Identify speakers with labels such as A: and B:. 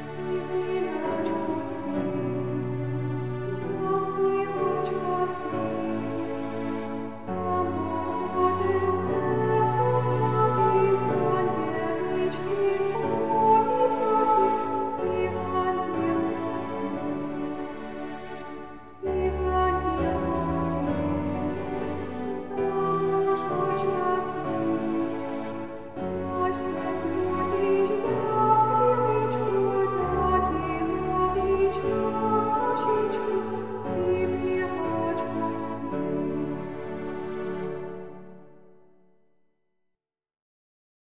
A: Spisi natrus house.